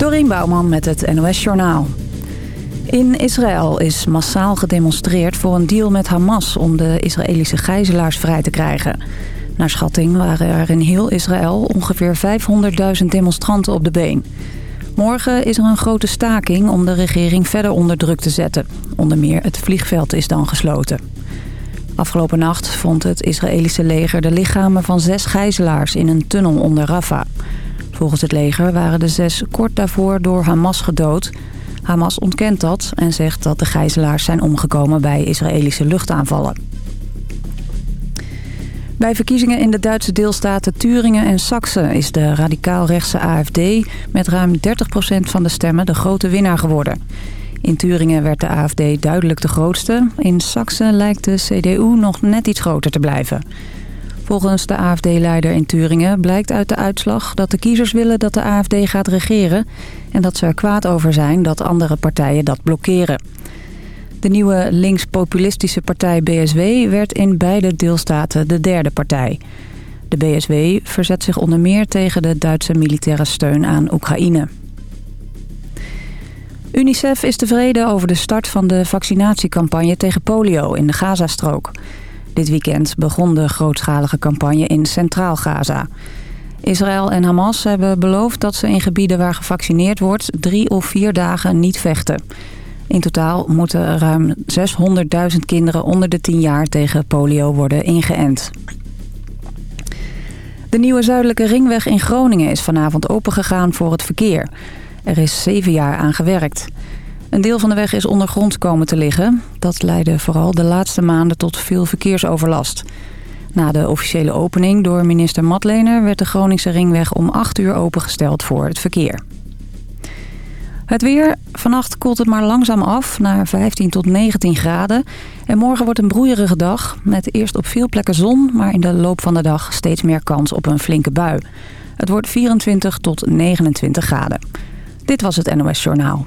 Dorien Bouwman met het NOS Journaal. In Israël is massaal gedemonstreerd voor een deal met Hamas... om de Israëlische gijzelaars vrij te krijgen. Naar schatting waren er in heel Israël ongeveer 500.000 demonstranten op de been. Morgen is er een grote staking om de regering verder onder druk te zetten. Onder meer het vliegveld is dan gesloten. Afgelopen nacht vond het Israëlische leger de lichamen van zes gijzelaars in een tunnel onder Rafah. Volgens het leger waren de zes kort daarvoor door Hamas gedood. Hamas ontkent dat en zegt dat de gijzelaars zijn omgekomen bij Israëlische luchtaanvallen. Bij verkiezingen in de Duitse deelstaten Turingen en Saxe is de radicaal-rechtse AFD met ruim 30% van de stemmen de grote winnaar geworden. In Turingen werd de AFD duidelijk de grootste. In Saxe lijkt de CDU nog net iets groter te blijven. Volgens de AFD-leider in Turingen blijkt uit de uitslag dat de kiezers willen dat de AFD gaat regeren... en dat ze er kwaad over zijn dat andere partijen dat blokkeren. De nieuwe links-populistische partij BSW werd in beide deelstaten de derde partij. De BSW verzet zich onder meer tegen de Duitse militaire steun aan Oekraïne. UNICEF is tevreden over de start van de vaccinatiecampagne tegen polio in de Gazastrook. Dit weekend begon de grootschalige campagne in Centraal Gaza. Israël en Hamas hebben beloofd dat ze in gebieden waar gevaccineerd wordt... drie of vier dagen niet vechten. In totaal moeten ruim 600.000 kinderen onder de 10 jaar tegen polio worden ingeënt. De nieuwe zuidelijke ringweg in Groningen is vanavond opengegaan voor het verkeer. Er is zeven jaar aan gewerkt. Een deel van de weg is ondergronds komen te liggen. Dat leidde vooral de laatste maanden tot veel verkeersoverlast. Na de officiële opening door minister Matlener... werd de Groningse ringweg om 8 uur opengesteld voor het verkeer. Het weer. Vannacht koelt het maar langzaam af naar 15 tot 19 graden. En morgen wordt een broeierige dag. Met eerst op veel plekken zon, maar in de loop van de dag steeds meer kans op een flinke bui. Het wordt 24 tot 29 graden. Dit was het NOS Journaal.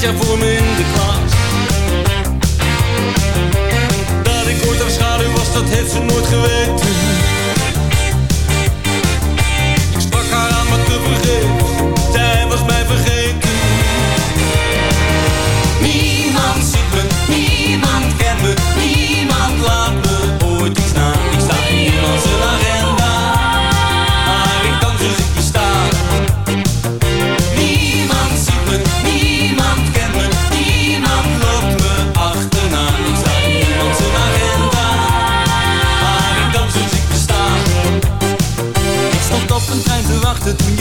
Jaar voor me in de klas. Dat ik ooit haar schaduw was, dat heeft ze nooit geweten. Ik sprak haar aan, maar te vergeefs. Zij was mij vergeten.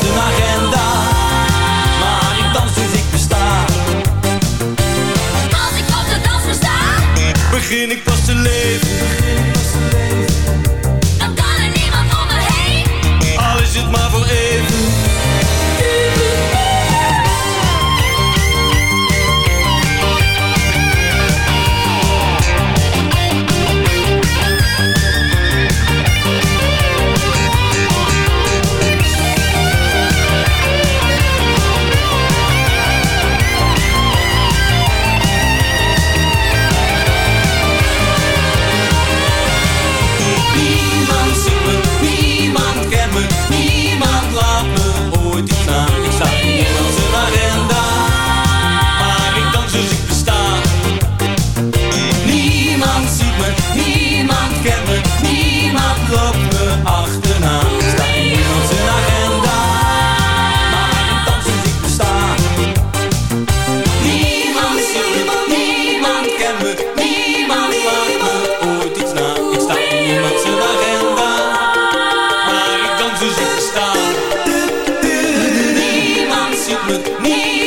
Zijn agenda, maar ik dans dus ik besta. Als ik op de dansvloer sta, Begin ik pas te leven, Niemand ziet me,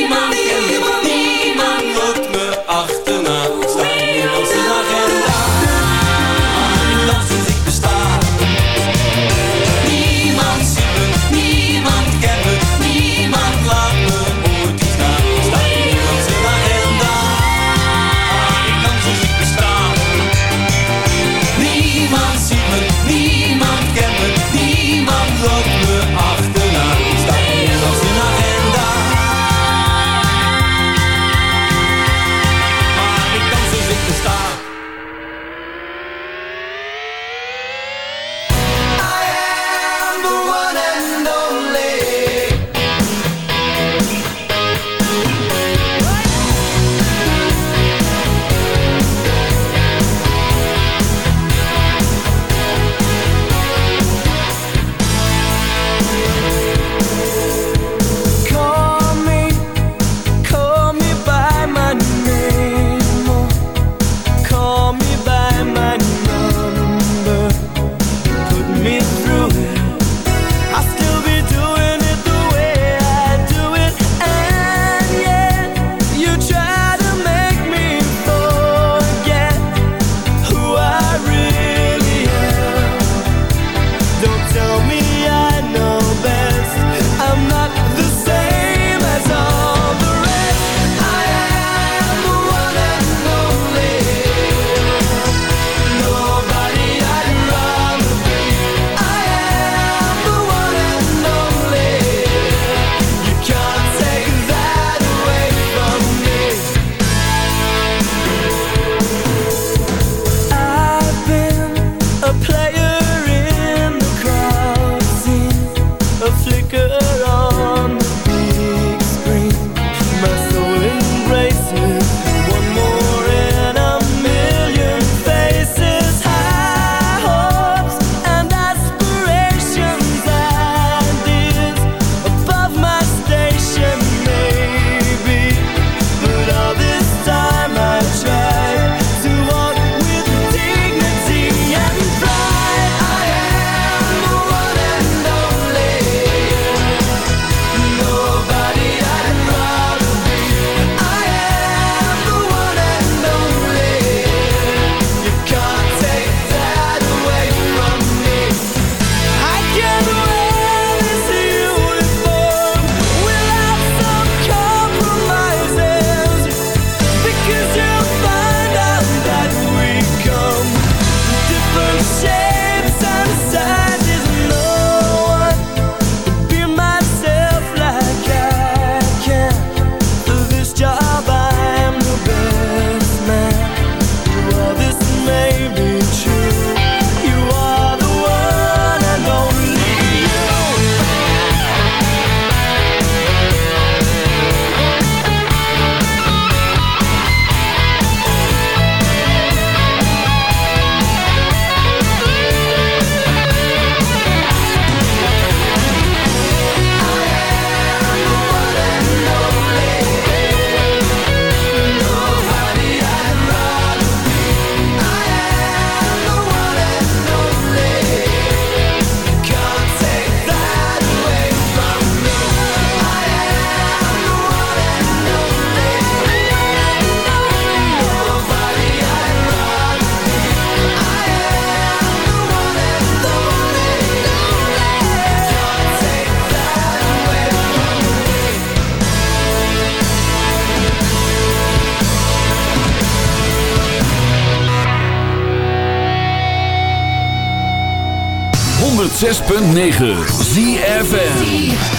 106.9 ZFN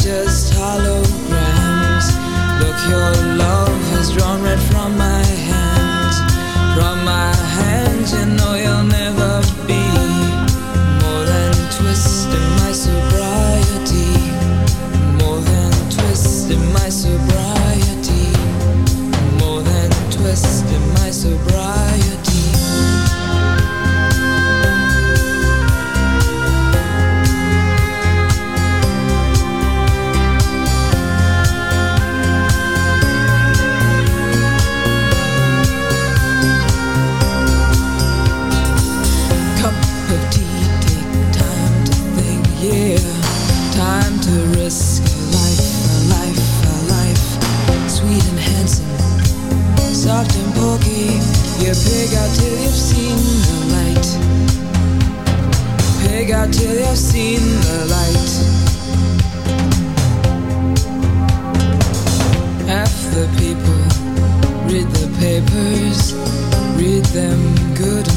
just holograms. Look, your them good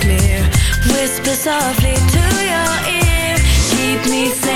clear. Whisper softly to your ear. Keep me safe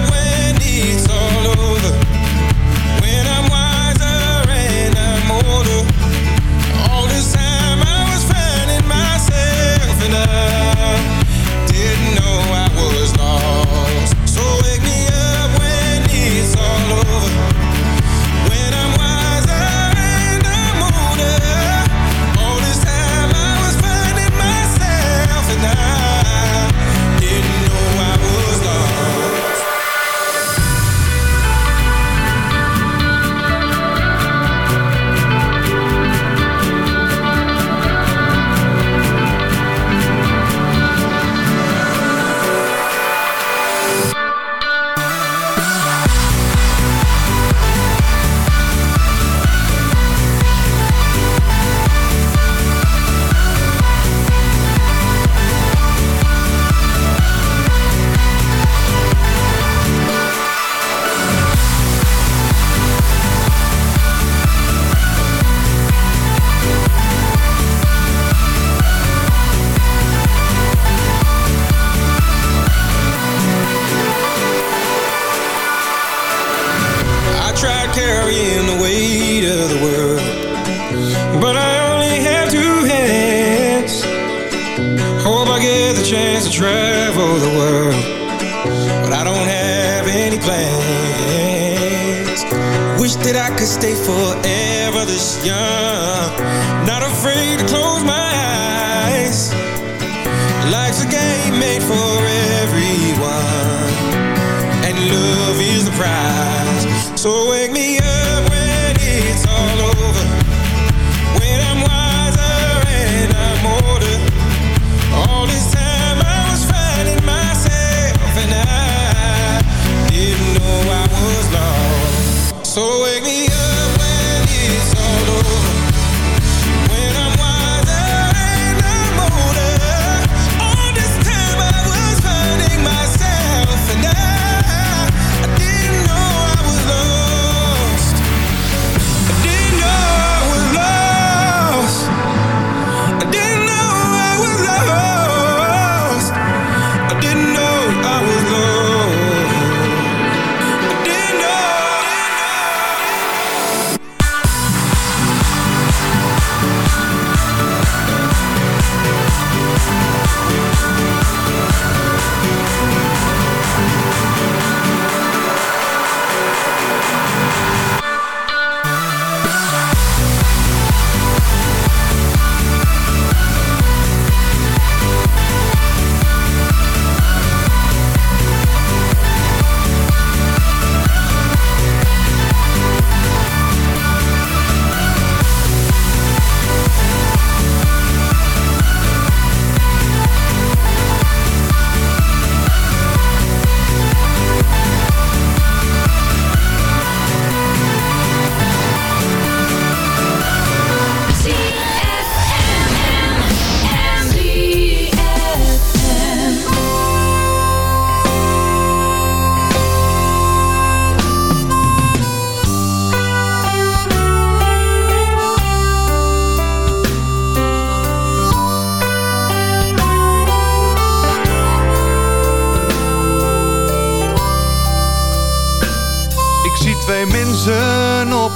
So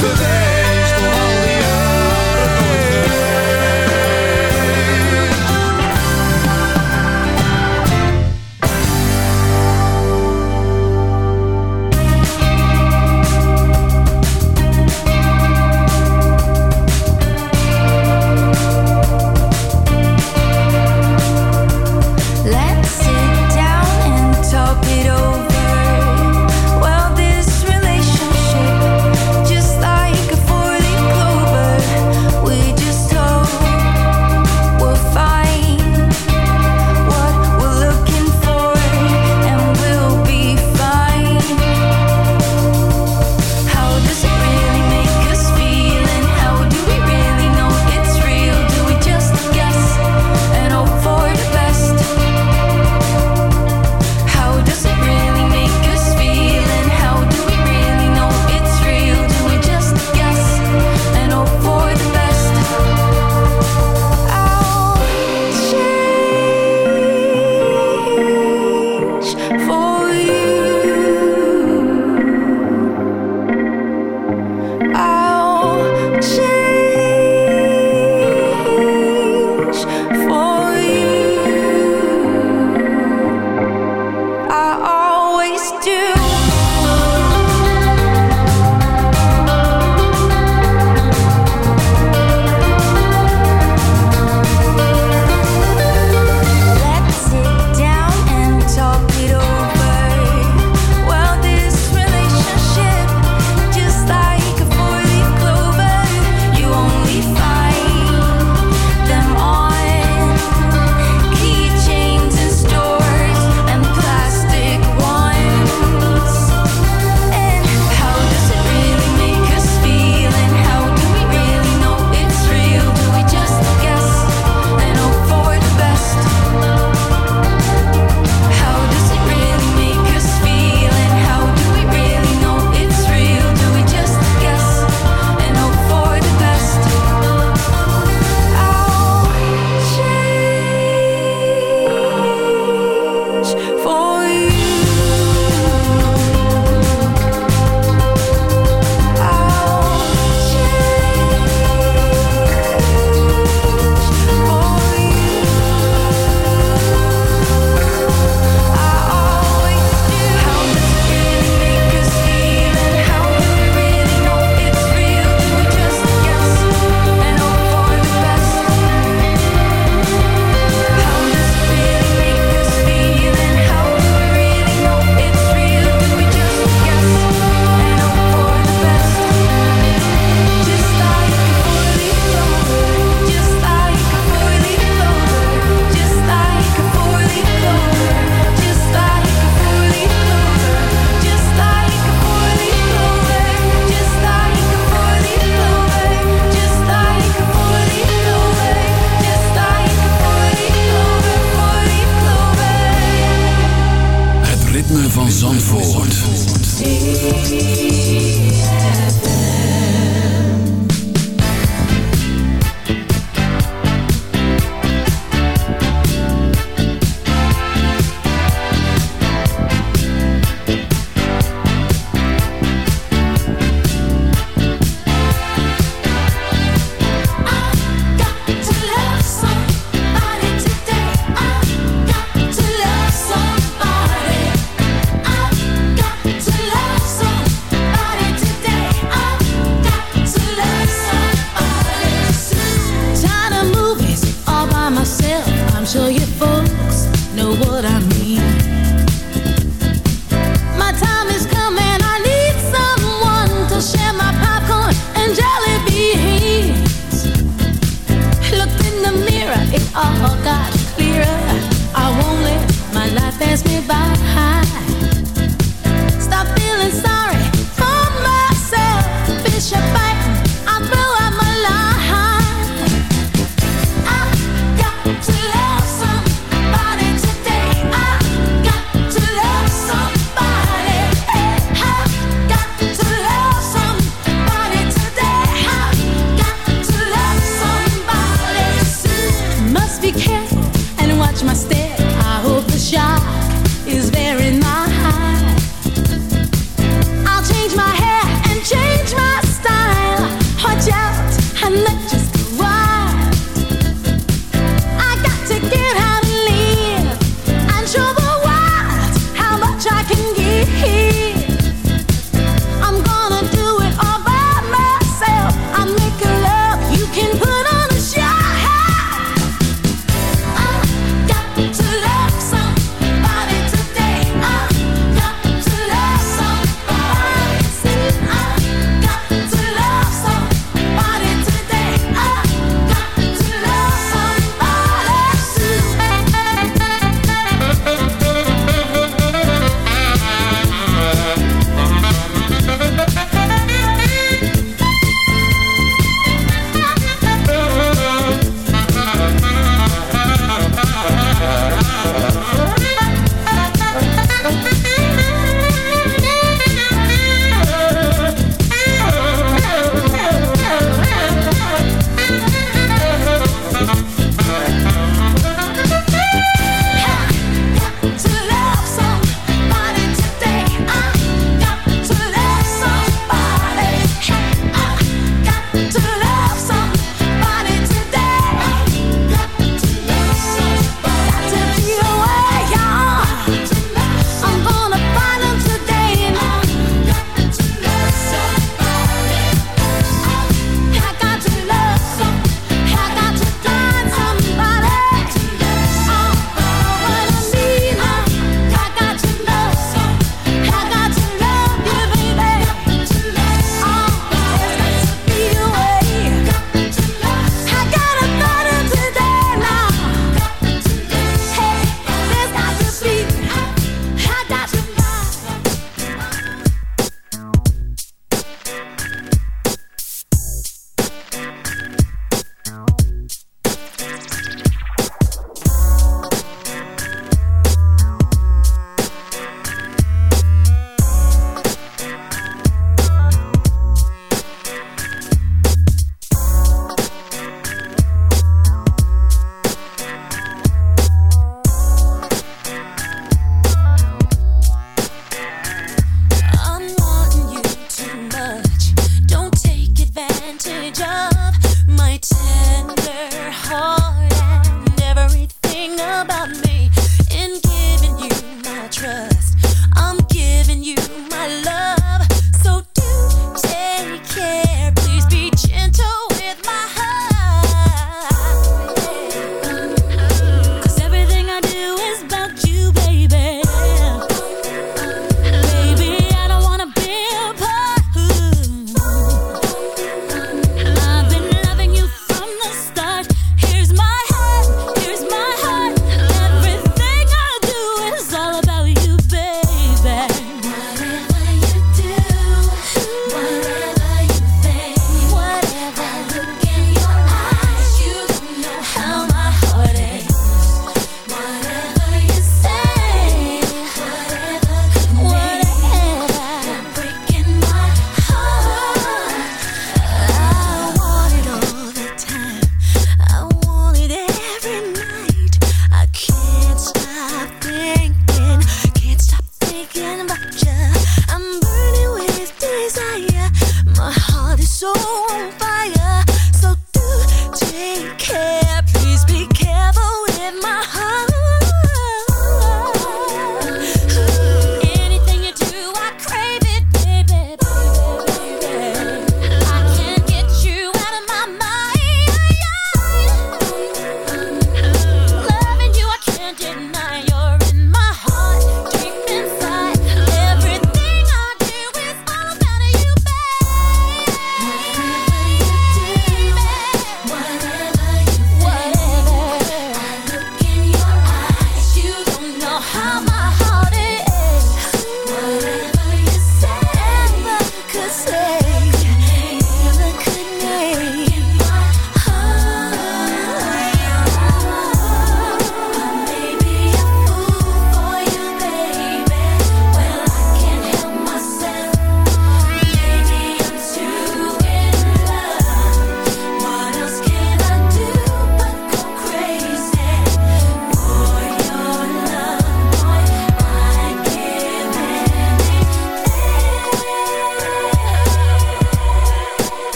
today.